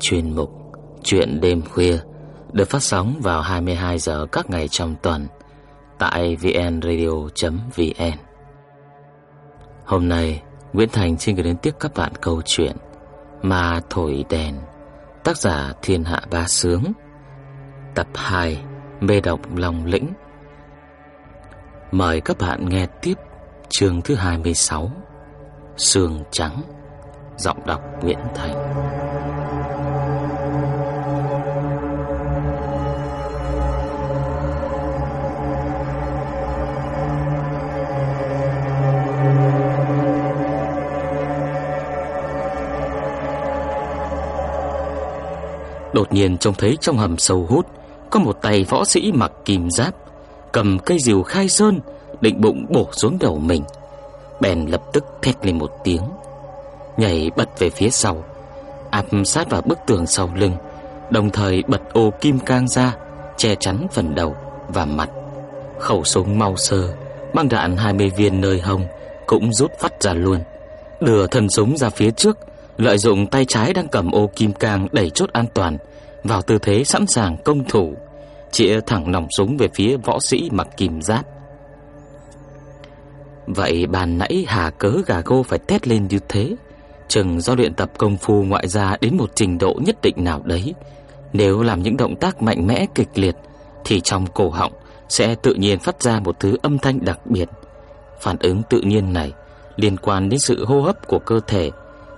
chuyên mục Chuyện đêm khuya được phát sóng vào 22 giờ các ngày trong tuần tại vnradio.vn. Hôm nay, Nguyễn Thành xin gửi đến tiếp các bạn câu chuyện Mà thổi đèn, tác giả Thiên Hạ Ba Sướng, tập 2, Mê độc lòng lĩnh. Mời các bạn nghe tiếp chương thứ 26, Sương trắng. Giọng đọc Nguyễn Thành Đột nhiên trông thấy trong hầm sâu hút Có một tay võ sĩ mặc kim giáp Cầm cây rìu khai sơn Định bụng bổ xuống đầu mình Bèn lập tức thét lên một tiếng nhảy bật về phía sau, áp sát vào bức tường sau lưng, đồng thời bật ô kim cang ra che chắn phần đầu và mặt. Khẩu súng mau sơ, băng đạn 20 viên nơi hông cũng rút phát ra luôn. Đưa thân súng ra phía trước, lợi dụng tay trái đang cầm ô kim cang đẩy chốt an toàn vào tư thế sẵn sàng công thủ, chĩa thẳng nòng súng về phía võ sĩ mặc kim giáp. Vậy bàn nãy hà cớ gà gô phải tét lên như thế Chừng do luyện tập công phu ngoại gia đến một trình độ nhất định nào đấy Nếu làm những động tác mạnh mẽ kịch liệt Thì trong cổ họng sẽ tự nhiên phát ra một thứ âm thanh đặc biệt Phản ứng tự nhiên này liên quan đến sự hô hấp của cơ thể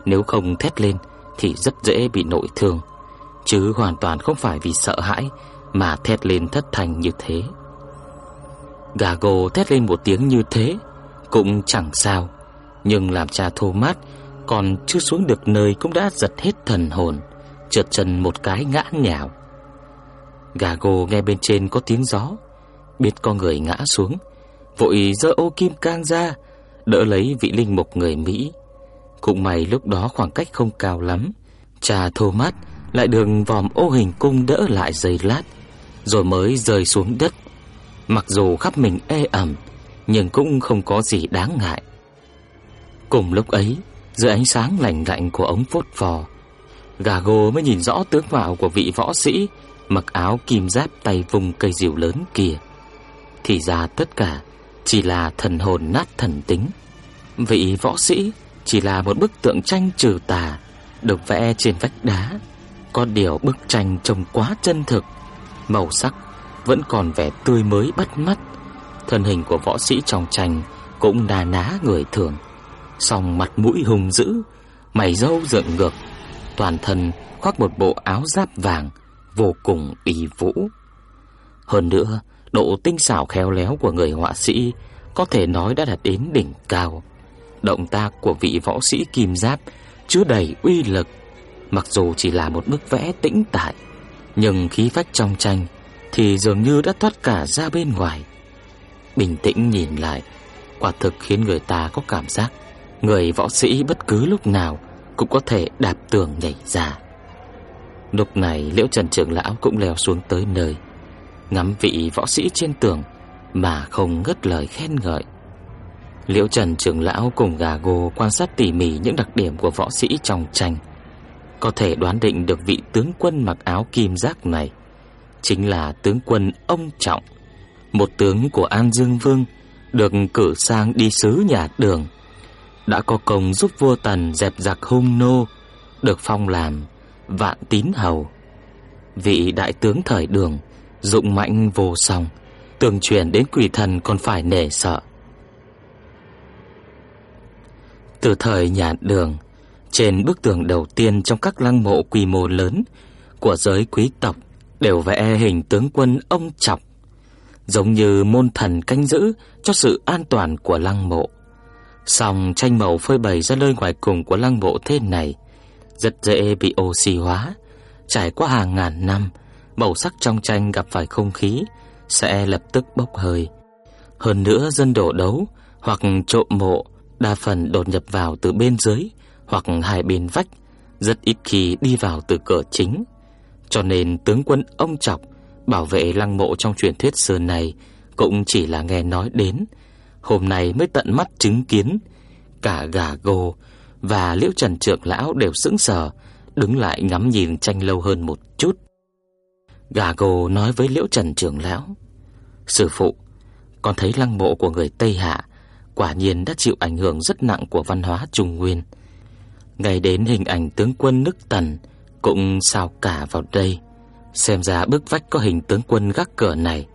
nếu không thét lên thì rất dễ bị nội thương Chứ hoàn toàn không phải vì sợ hãi mà thét lên thất thành như thế Gà gồ thét lên một tiếng như thế Cũng chẳng sao Nhưng làm cha thô mát còn chưa xuống được nơi cũng đã giật hết thần hồn, trượt chân một cái ngã nhào. Gà gồ nghe bên trên có tiếng gió, biết con người ngã xuống, vội dơ ô kim cang ra, đỡ lấy vị linh mục người Mỹ. Cũng may lúc đó khoảng cách không cao lắm, cha Thomas lại đường vòm ô hình cung đỡ lại giây lát, rồi mới rơi xuống đất. Mặc dù khắp mình ê ẩm, nhưng cũng không có gì đáng ngại. Cùng lúc ấy, dưới ánh sáng lạnh lạnh của ống phốt phò, gà gô mới nhìn rõ tướng mạo của vị võ sĩ mặc áo kim giáp tay vùng cây diều lớn kia. Thì ra tất cả chỉ là thần hồn nát thần tính. Vị võ sĩ chỉ là một bức tượng tranh trừ tà được vẽ trên vách đá. Có điều bức tranh trông quá chân thực, màu sắc vẫn còn vẻ tươi mới bắt mắt. Thân hình của võ sĩ trong tranh cũng đà ná người thường song mặt mũi hùng dữ, mày râu dựng ngược, toàn thân khoác một bộ áo giáp vàng vô cùng uy vũ. Hơn nữa, độ tinh xảo khéo léo của người họa sĩ có thể nói đã đạt đến đỉnh cao. Động tác của vị võ sĩ kim giáp chứa đầy uy lực, mặc dù chỉ là một bức vẽ tĩnh tại, nhưng khí phách trong tranh thì dường như đã thoát cả ra bên ngoài. Bình tĩnh nhìn lại, quả thực khiến người ta có cảm giác Người võ sĩ bất cứ lúc nào Cũng có thể đạp tường nhảy ra Lúc này Liễu Trần trưởng lão cũng leo xuống tới nơi Ngắm vị võ sĩ trên tường Mà không ngất lời khen ngợi Liễu Trần trưởng lão cùng gà gô quan sát tỉ mỉ những đặc điểm của võ sĩ trong tranh Có thể đoán định được vị tướng quân mặc áo kim giác này Chính là tướng quân ông Trọng Một tướng của An Dương Vương Được cử sang đi sứ nhà đường đã có công giúp vua Tần dẹp giặc hung nô, được phong làm vạn tín hầu. Vị đại tướng thời đường, dụng mạnh vô song, tường truyền đến quỷ thần còn phải nể sợ. Từ thời nhà đường, trên bức tường đầu tiên trong các lăng mộ quy mô lớn của giới quý tộc đều vẽ hình tướng quân ông Trọc, giống như môn thần canh giữ cho sự an toàn của lăng mộ. Song tranh màu phơi bày ra nơi ngoài cùng của lăng mộ thế này rất dễ bị oxy hóa. Trải qua hàng ngàn năm, màu sắc trong tranh gặp phải không khí sẽ lập tức bốc hơi. Hơn nữa dân đổ đấu hoặc trộm mộ đa phần đột nhập vào từ bên dưới hoặc hai bên vách, rất ít khi đi vào từ cửa chính. Cho nên tướng quân ông Trọc bảo vệ lăng mộ trong truyền thuyết xưa này cũng chỉ là nghe nói đến, hôm nay mới tận mắt chứng kiến cả gà gô và Liễu Trần Trượng lão đều sững sờ đứng lại ngắm nhìn tranh lâu hơn một chút. Gà gồ nói với Liễu Trần trưởng lão: "Sư phụ, con thấy lăng mộ của người Tây Hạ quả nhiên đã chịu ảnh hưởng rất nặng của văn hóa Trung Nguyên. Ngay đến hình ảnh tướng quân nước Tần cũng sao cả vào đây. Xem ra bức vách có hình tướng quân gác cửa này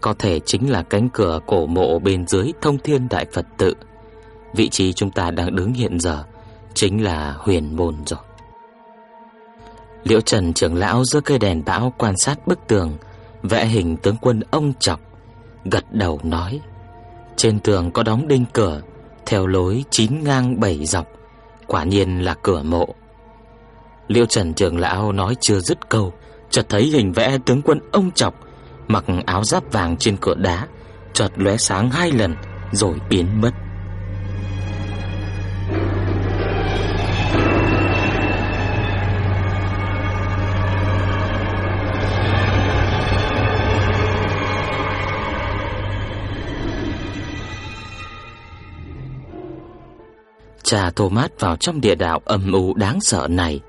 có thể chính là cánh cửa cổ mộ bên dưới Thông Thiên Đại Phật tự. Vị trí chúng ta đang đứng hiện giờ chính là huyền môn rồi. Liễu Trần trưởng lão giữa cây đèn bão quan sát bức tường, vẽ hình tướng quân ông chọc, gật đầu nói: "Trên tường có đóng đinh cửa theo lối chín ngang bảy dọc, quả nhiên là cửa mộ." liêu Trần trưởng lão nói chưa dứt câu, chợt thấy hình vẽ tướng quân ông chọc mặc áo giáp vàng trên cửa đá, chợt lóe sáng hai lần rồi biến mất. Cha Thomas vào trong địa đạo âm u đáng sợ này,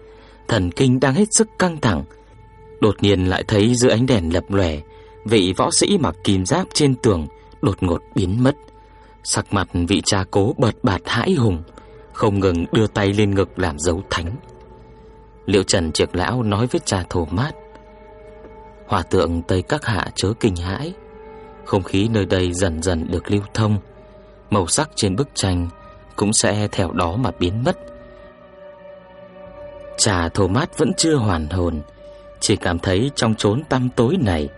thần kinh đang hết sức căng thẳng. Đột nhiên lại thấy dưới ánh đèn lập lòe, vị võ sĩ mặc kim giáp trên tường đột ngột biến mất. Sắc mặt vị cha cố bật bạt hãi hùng, không ngừng đưa tay lên ngực làm dấu thánh. Liệu Trần triệt lão nói với cha Thomas: "Hòa tượng Tây các hạ chớ kinh hãi, không khí nơi đây dần dần được lưu thông, màu sắc trên bức tranh cũng sẽ theo đó mà biến mất. Trà Thomas vẫn chưa hoàn hồn, chỉ cảm thấy trong chốn tăm tối này,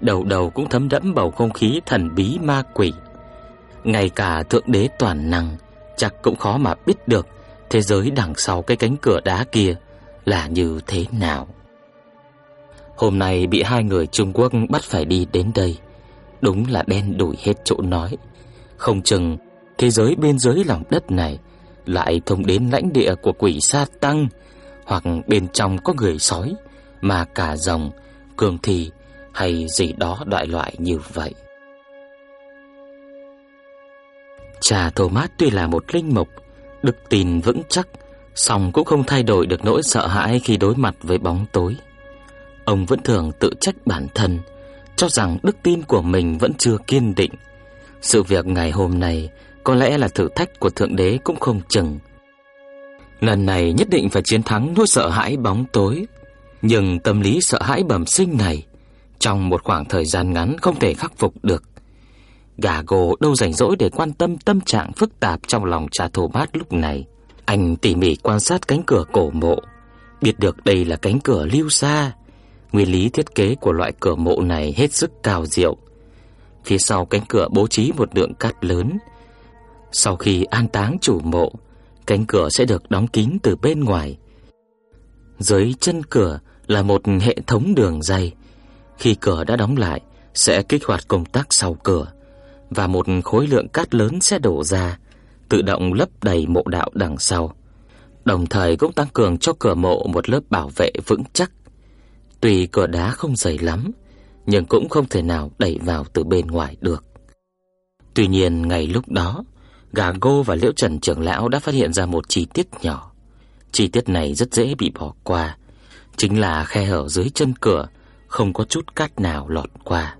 đầu đầu cũng thấm đẫm bầu không khí thần bí ma quỷ. Ngay cả thượng đế toàn năng chắc cũng khó mà biết được thế giới đằng sau cái cánh cửa đá kia là như thế nào. Hôm nay bị hai người Trung Quốc bắt phải đi đến đây, đúng là đen đủi hết chỗ nói. Không chừng thế giới bên dưới lòng đất này lại thông đến lãnh địa của quỷ sa tăng, hoặc bên trong có người sói, mà cả rồng, cường thì hay gì đó đại loại như vậy. Cha Thomas tuy là một linh mục, đức tin vững chắc, song cũng không thay đổi được nỗi sợ hãi khi đối mặt với bóng tối. Ông vẫn thường tự trách bản thân, cho rằng đức tin của mình vẫn chưa kiên định. Sự việc ngày hôm nay có lẽ là thử thách của Thượng Đế cũng không chừng. Lần này nhất định phải chiến thắng nỗi sợ hãi bóng tối, nhưng tâm lý sợ hãi bẩm sinh này trong một khoảng thời gian ngắn không thể khắc phục được. Gà gồ đâu rảnh rỗi để quan tâm tâm trạng phức tạp trong lòng cha Thomas lúc này. Anh tỉ mỉ quan sát cánh cửa cổ mộ, biết được đây là cánh cửa lưu xa. Nguyên lý thiết kế của loại cửa mộ này hết sức cao diệu. Phía sau cánh cửa bố trí một lượng cát lớn, sau khi an táng chủ mộ, cánh cửa sẽ được đóng kín từ bên ngoài. Dưới chân cửa là một hệ thống đường dây. Khi cửa đã đóng lại, sẽ kích hoạt công tắc sau cửa và một khối lượng cát lớn sẽ đổ ra, tự động lấp đầy mộ đạo đằng sau. Đồng thời cũng tăng cường cho cửa mộ một lớp bảo vệ vững chắc. Tuy cửa đá không dày lắm, nhưng cũng không thể nào đẩy vào từ bên ngoài được. Tuy nhiên, ngày lúc đó, Gà Ngô và Liễu Trần trưởng lão đã phát hiện ra một chi tiết nhỏ. Chi tiết này rất dễ bị bỏ qua, chính là khe hở dưới chân cửa không có chút cát nào lọt qua.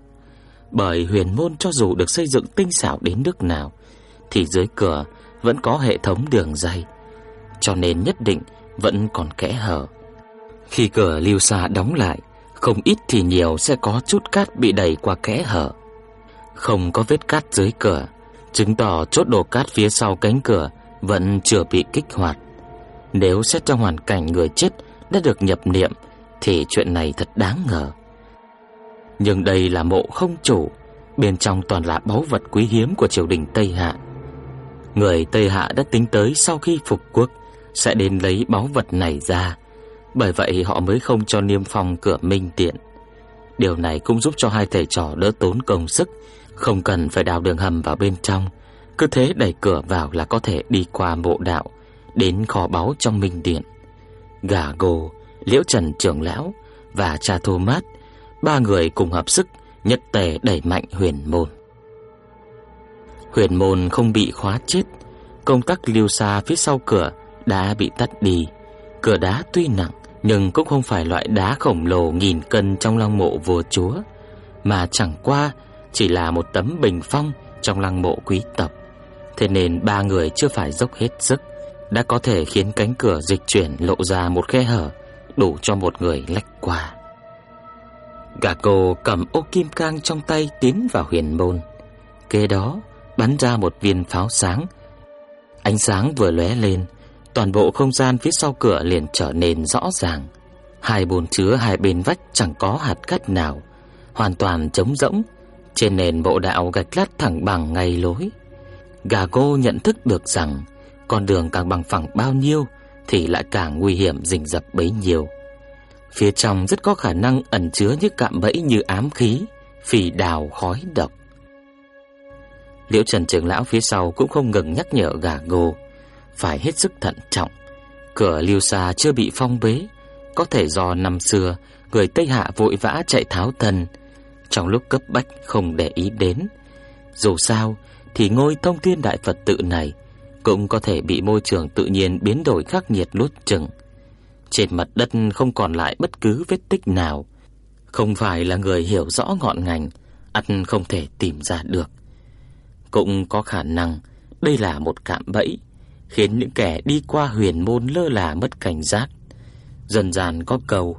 Bởi huyền môn cho dù được xây dựng tinh xảo đến nước nào thì dưới cửa vẫn có hệ thống đường dây, cho nên nhất định vẫn còn kẽ hở. Khi cửa lưu xa đóng lại, không ít thì nhiều sẽ có chút cát bị đẩy qua kẽ hở. Không có vết cát dưới cửa, chứng tỏ chốt đồ cát phía sau cánh cửa vẫn chưa bị kích hoạt. Nếu xét trong hoàn cảnh người chết đã được nhập niệm thì chuyện này thật đáng ngờ. Nhưng đây là mộ không chủ, bên trong toàn là báu vật quý hiếm của triều đình Tây Hạ. Người Tây Hạ đã tính tới sau khi phục quốc sẽ đến lấy báu vật này ra, bởi vậy họ mới không cho niêm phong cửa Minh tiện Điều này cũng giúp cho hai thầy trò đỡ tốn công sức không cần phải đào đường hầm vào bên trong, cứ thế đẩy cửa vào là có thể đi qua mộ đạo đến kho báu trong minh điện. Gà Gồ, Liễu Trần trưởng lão và cha Thomas, ba người cùng hợp sức nhất tề đẩy mạnh huyền môn. Huyền môn không bị khóa chết, công tắc lưu xa phía sau cửa đã bị tắt đi. Cửa đá tuy nặng nhưng cũng không phải loại đá khổng lồ nghìn cân trong long mộ vua chúa, mà chẳng qua chỉ là một tấm bình phong trong lăng mộ quý tộc. Thế nên ba người chưa phải dốc hết sức đã có thể khiến cánh cửa dịch chuyển lộ ra một khe hở đủ cho một người lách qua. Gà cô cầm ô kim cang trong tay tiến vào huyền môn. Kế đó bắn ra một viên pháo sáng. Ánh sáng vừa lóe lên, toàn bộ không gian phía sau cửa liền trở nên rõ ràng. Hai bồn chứa hai bên vách chẳng có hạt cát nào, hoàn toàn trống rỗng, trên nền bộ đạo gạch lát thẳng bằng ngay lối. Gà cô nhận thức được rằng con đường càng bằng phẳng bao nhiêu thì lại càng nguy hiểm rình rập bấy nhiêu. Phía trong rất có khả năng ẩn chứa những cạm bẫy như ám khí, phỉ đào khói độc. Liễu Trần trưởng lão phía sau cũng không ngừng nhắc nhở gà gô phải hết sức thận trọng. Cửa Lưu xa chưa bị phong bế, có thể do năm xưa người Tây Hạ vội vã chạy tháo thân, trong lúc cấp bách không để ý đến. Dù sao thì ngôi thông thiên đại Phật tự này cũng có thể bị môi trường tự nhiên biến đổi khắc nghiệt lút chừng. Trên mặt đất không còn lại bất cứ vết tích nào. Không phải là người hiểu rõ ngọn ngành, ăn không thể tìm ra được. Cũng có khả năng đây là một cạm bẫy, khiến những kẻ đi qua huyền môn lơ là mất cảnh giác. Dần dần có cầu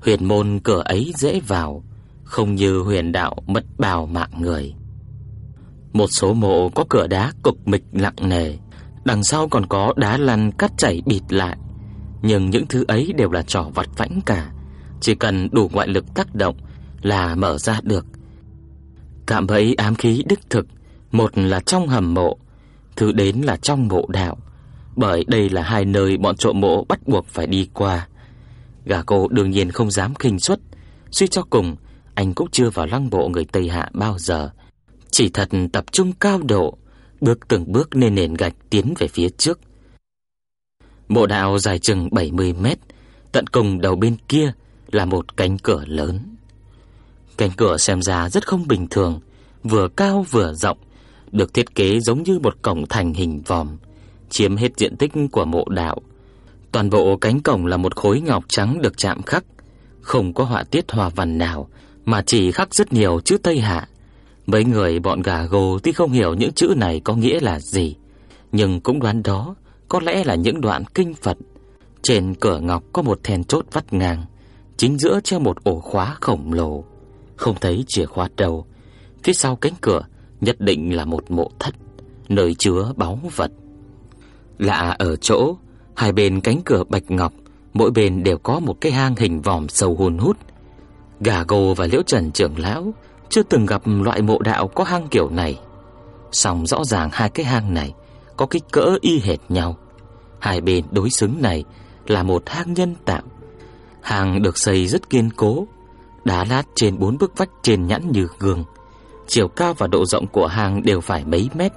Huyền môn cửa ấy dễ vào, không như huyền đạo mất bào mạng người. Một số mộ có cửa đá cục mịch nặng nề, đằng sau còn có đá lăn cắt chảy bịt lại. Nhưng những thứ ấy đều là trò vặt vãnh cả, chỉ cần đủ ngoại lực tác động là mở ra được. Cạm bẫy ám khí đích thực, một là trong hầm mộ, thứ đến là trong mộ đạo, bởi đây là hai nơi bọn trộm mộ bắt buộc phải đi qua. Gà cô đương nhiên không dám khinh suất, suy cho cùng anh cũng chưa vào lăng mộ người Tây Hạ bao giờ. Chỉ thật tập trung cao độ, bước từng bước lên nền gạch tiến về phía trước. Mộ đạo dài chừng 70 mét, tận cùng đầu bên kia là một cánh cửa lớn. Cánh cửa xem ra rất không bình thường, vừa cao vừa rộng, được thiết kế giống như một cổng thành hình vòm, chiếm hết diện tích của mộ đạo. Toàn bộ cánh cổng là một khối ngọc trắng được chạm khắc, không có họa tiết hoa văn nào, mà chỉ khắc rất nhiều chữ Tây Hạ. Mấy người bọn gà gồ tuy không hiểu những chữ này có nghĩa là gì, nhưng cũng đoán đó có lẽ là những đoạn kinh Phật. Trên cửa ngọc có một then chốt vắt ngang, chính giữa treo một ổ khóa khổng lồ. Không thấy chìa khóa đâu, phía sau cánh cửa nhất định là một mộ thất, nơi chứa báu vật. Lạ ở chỗ, hai bên cánh cửa bạch ngọc, mỗi bên đều có một cái hang hình vòm sâu hồn hút. Gà gồ và Liễu Trần trưởng lão chưa từng gặp loại mộ đạo có hang kiểu này. Song rõ ràng hai cái hang này có kích cỡ y hệt nhau. Hai bên đối xứng này là một hang nhân tạo. Hang được xây rất kiên cố, đá lát trên bốn bức vách trên nhẵn như gương. Chiều cao và độ rộng của hang đều phải mấy mét.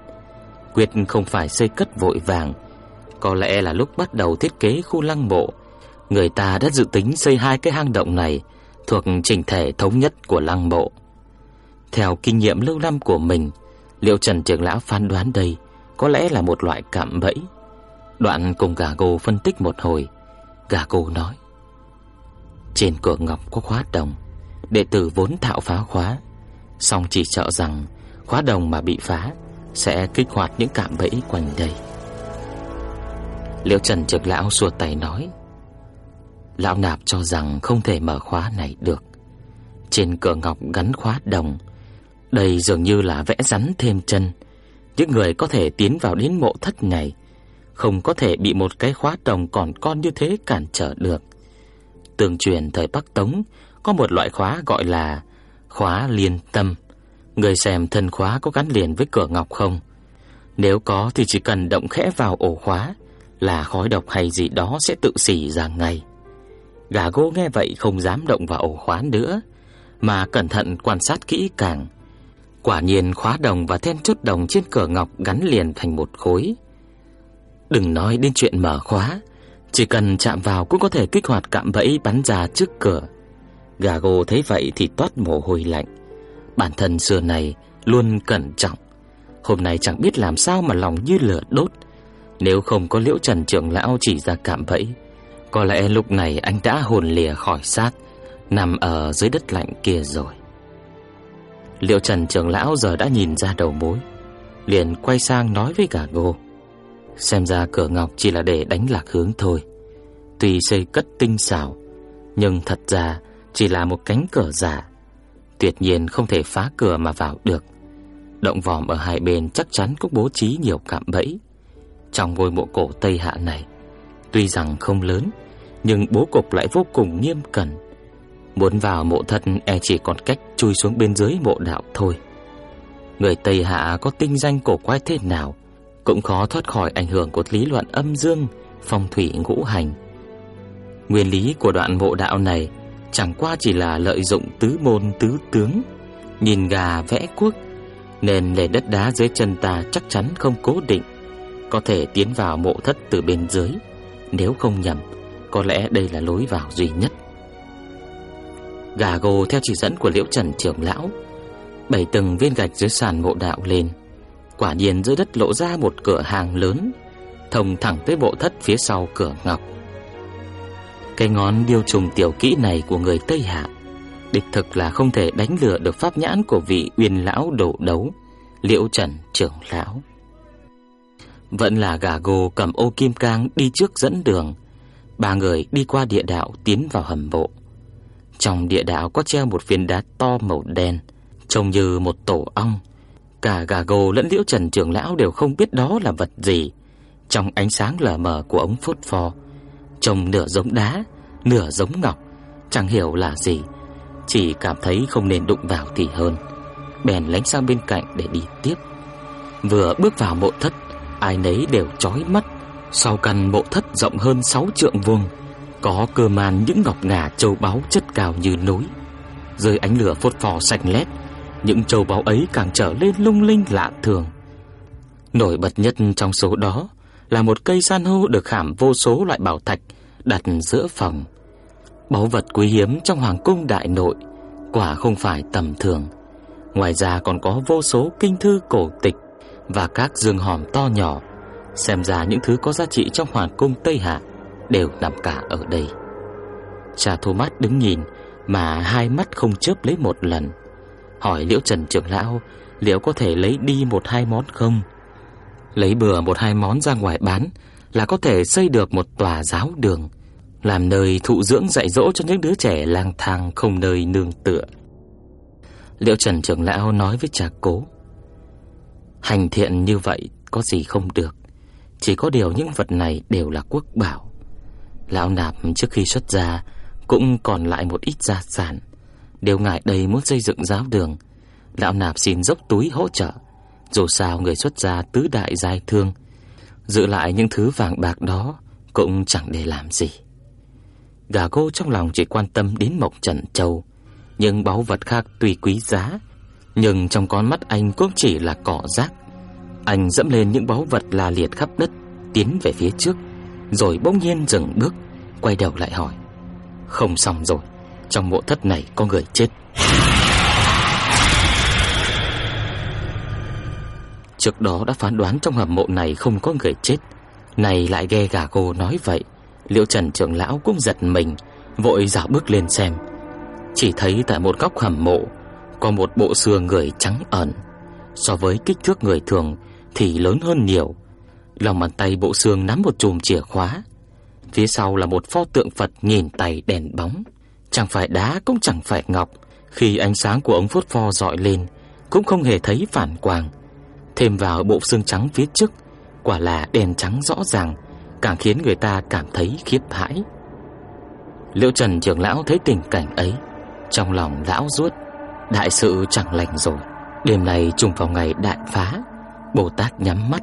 Quyết không phải xây cất vội vàng. Có lẽ là lúc bắt đầu thiết kế khu lăng mộ, người ta đã dự tính xây hai cái hang động này thuộc trình thể thống nhất của lăng mộ. Theo kinh nghiệm lâu năm của mình, Liệu Trần trưởng lão phán đoán đây có lẽ là một loại cạm bẫy. Đoạn cùng gà gô phân tích một hồi, gà gô nói: "Trên cửa ngọc có khóa đồng, đệ tử vốn thạo phá khóa, song chỉ sợ rằng khóa đồng mà bị phá sẽ kích hoạt những cạm bẫy quanh đây." Liệu Trần trưởng lão xua tay nói: "Lão nạp cho rằng không thể mở khóa này được. Trên cửa ngọc gắn khóa đồng, đây dường như là vẽ rắn thêm chân." Những người có thể tiến vào đến mộ thất này không có thể bị một cái khóa đồng còn con như thế cản trở được. Tương truyền thời Bắc Tống có một loại khóa gọi là khóa liên tâm. Người xem thân khóa có gắn liền với cửa ngọc không? Nếu có thì chỉ cần động khẽ vào ổ khóa là khói độc hay gì đó sẽ tự xì ra ngay. Gà gô nghe vậy không dám động vào ổ khóa nữa, mà cẩn thận quan sát kỹ càng. Quả nhiên khóa đồng và then chốt đồng trên cửa ngọc gắn liền thành một khối. Đừng nói đến chuyện mở khóa, chỉ cần chạm vào cũng có thể kích hoạt cạm bẫy bắn ra trước cửa. Gà gô thấy vậy thì toát mồ hôi lạnh. Bản thân xưa này luôn cẩn trọng, hôm nay chẳng biết làm sao mà lòng như lửa đốt. Nếu không có Liễu Trần trưởng lão chỉ ra cạm bẫy, có lẽ lúc này anh đã hồn lìa khỏi xác, Nằm ở dưới đất lạnh kia rồi. Liệu Trần trưởng lão giờ đã nhìn ra đầu mối, Liền quay sang nói với cả gô Xem ra cửa ngọc chỉ là để đánh lạc hướng thôi. Tuy xây cất tinh xảo, Nhưng thật ra chỉ là một cánh cửa giả. Tuyệt nhiên không thể phá cửa mà vào được. Động vòm ở hai bên chắc chắn cũng bố trí nhiều cạm bẫy. Trong ngôi mộ cổ Tây Hạ này Tuy rằng không lớn, Nhưng bố cục lại vô cùng nghiêm cẩn. Muốn vào mộ thất e chỉ còn cách chui xuống bên dưới mộ đạo thôi. Người Tây Hạ có tinh danh cổ quái thế nào, Cũng khó thoát khỏi ảnh hưởng của lý luận âm dương, Phong thủy ngũ hành. Nguyên lý của đoạn mộ đạo này Chẳng qua chỉ là lợi dụng tứ môn tứ tướng, Nhìn gà vẽ quốc Nên nền đất đá dưới chân ta chắc chắn không cố định, Có thể tiến vào mộ thất từ bên dưới. Nếu không nhầm, Có lẽ đây là lối vào duy nhất. Gà gồ theo chỉ dẫn của Liễu Trần trưởng lão bảy từng viên gạch dưới sàn mộ đạo lên. Quả nhiên dưới đất lộ ra một cửa hàng lớn, Thông thẳng tới bộ thất phía sau cửa ngọc. Cái ngón điêu trùng tiểu kỹ này của người Tây Hạ, Đích thực là không thể đánh lừa được pháp nhãn của vị uyên lão đổ đấu, Liễu Trần trưởng lão. Vẫn là gà gồ cầm ô kim cang đi trước dẫn đường Ba người đi qua địa đạo tiến vào hầm bộ trong địa đạo có treo một viên đá to màu đen, trông như một tổ ong. Cả gà gồ lẫn liễu trần trưởng lão đều không biết đó là vật gì. Trong ánh sáng lờ mờ của ống phốt phò trông nửa giống đá, nửa giống ngọc, chẳng hiểu là gì. Chỉ cảm thấy không nên đụng vào thì hơn. Bèn lánh sang bên cạnh để đi tiếp. Vừa bước vào mộ thất, ai nấy đều chói mắt. Sau căn mộ thất rộng hơn 6 trượng vuông, có cơ màn những ngọc ngà châu báu chất cao như núi. Dưới ánh lửa phốt phò sạch lét Những châu báu ấy càng trở lên lung linh lạ thường. Nổi bật nhất trong số đó Là một cây san hô được khảm vô số loại bảo thạch Đặt giữa phòng. Báu vật quý hiếm trong hoàng cung đại nội Quả không phải tầm thường. Ngoài ra còn có vô số kinh thư cổ tịch. Và các dương hòm to nhỏ Xem ra những thứ có giá trị trong hoàng cung Tây Hạ đều nằm cả ở đây. Cha Thomas đứng nhìn mà hai mắt không chớp lấy một lần, hỏi Liễu Trần trưởng lão liệu có thể lấy đi một hai món không? Lấy bừa một hai món ra ngoài bán là có thể xây được một tòa giáo đường, làm nơi thụ dưỡng dạy dỗ cho những đứa trẻ lang thang không nơi nương tựa. Liễu Trần trưởng lão nói với cha Cố: Hành thiện như vậy có gì không được, chỉ có điều những vật này đều là quốc bảo. Lão nạp trước khi xuất gia Cũng còn lại một ít gia sản. Đều ngại đây muốn xây dựng giáo đường. Lão nạp xin dốc túi hỗ trợ. Dù sao người xuất gia tứ đại giai thương Giữ lại những thứ vàng bạc đó Cũng chẳng để làm gì. Gà cô trong lòng chỉ quan tâm đến Mộc Trần Châu Nhưng báu vật khác tuy quý giá nhưng trong con mắt anh cũng chỉ là cỏ rác. Anh dẫm lên những báu vật la liệt khắp đất, Tiến về phía trước, rồi bỗng nhiên dừng bước, Quay đầu lại hỏi. Không xong rồi, Trong mộ thất này có người chết. Trước đó đã phán đoán trong hầm mộ này không có người chết. Này lại ghe gà cô nói vậy Liệu Trần trưởng lão cũng giật mình, Vội dạo bước lên xem. Chỉ thấy tại một góc hầm mộ có một bộ xương người trắng ẩn. So với kích thước người thường Thì lớn hơn nhiều. Lòng bàn tay bộ xương nắm một chùm chìa khóa. Phía sau là một pho tượng Phật nhìn tay đèn bóng. Chẳng phải đá cũng chẳng phải ngọc. Khi ánh sáng của ống phốt pho dọi lên, Cũng không hề thấy phản quang. Thêm vào bộ xương trắng phía trước, Quả là đèn trắng rõ ràng, Càng khiến người ta cảm thấy khiếp hãi. Liễu Trần trưởng lão thấy tình cảnh ấy, Trong lòng lão ruốt. Đại sự chẳng lành rồi. Đêm nay trùng vào ngày đại phá. Bồ Tát nhắm mắt.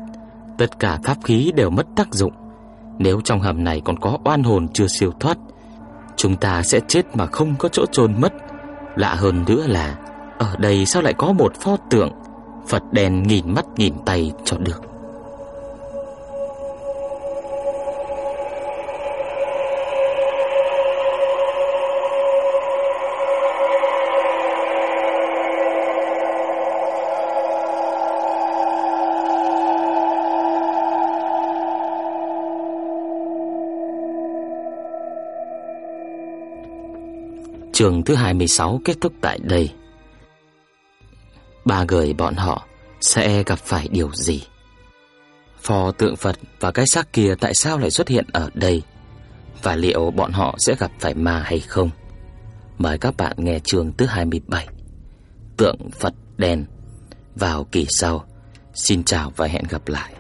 Tất cả pháp khí đều mất tác dụng. Nếu trong hầm này còn có oan hồn chưa siêu thoát, Chúng ta sẽ chết mà không có chỗ chôn mất. Lạ hơn nữa là, Ở đây sao lại có một pho tượng? Phật đèn nghìn mắt nghìn tay cho được. Trường thứ 26 kết thúc tại đây. Ba người bọn họ sẽ gặp phải điều gì? Phò tượng Phật và cái xác kia tại sao lại xuất hiện ở đây? Và liệu bọn họ sẽ gặp phải ma hay không? Mời các bạn nghe chương thứ 27 Tượng Phật đèn. vào kỳ sau, Xin chào và hẹn gặp lại